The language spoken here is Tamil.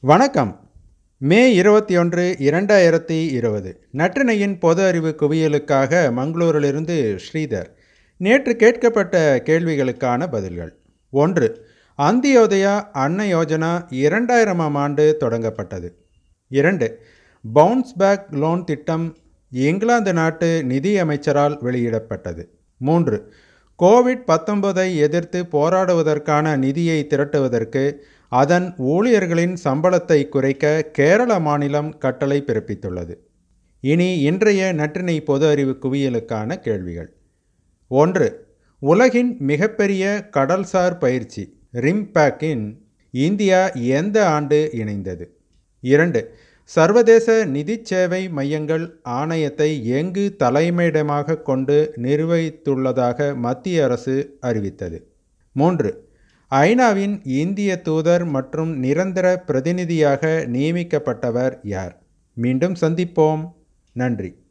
வணக்கம். மே இருபத்தி ஒன்று இரண்டாயிரத்தி இருபது. நற்றினையின் பொது அறிவு குவியலுக்காக மங்களூரிலிருந்து ஸ்ரீதர். நேற்று கேட்கப்பட்ட கேள்விகளுக்கான பதில்கள். ஒன்று அந்தியோதயா அன்ன யோஜனா இரண்டாயிரமாம் ஆண்டு தொடங்கப்பட்டது. இரண்டு பவுன்ஸ் பேக் லோன் திட்டம் இங்கிலாந்து நாட்டு நிதி அமைச்சரால் வெளியிடப்பட்டது. மூன்று கோவிட் பத்தொன்பதை எதிர்த்து போராடுவதற்கான நிதியை திரட்டுவதற்கு அதன் ஊழியர்களின் சம்பளத்தை குறைக்க கேரள மாநிலம் கட்டளை பிறப்பித்துள்ளது. இனி இன்றைய நற்றினை பொது அறிவு குவியலுக்கான கேள்விகள். ஒன்று உலகின் மிகப்பெரிய கடல்சார் பயிற்சி ரிம்பேக்கின் இந்தியா எந்த ஆண்டு இணைந்தது? இரண்டு சர்வதேச நிதிச் சேவை மையங்கள் ஆணையத்தை எங்கு தலைமையிடமாக கொண்டு நிர்வகித்துள்ளதாக மத்திய அரசு அறிவித்தது? மூன்று ஐநாவின் இந்திய தூதர் மற்றும் நிரந்தர பிரதிநிதியாக நியமிக்கப்பட்டவர் யார்? மீண்டும் சந்திப்போம். நன்றி.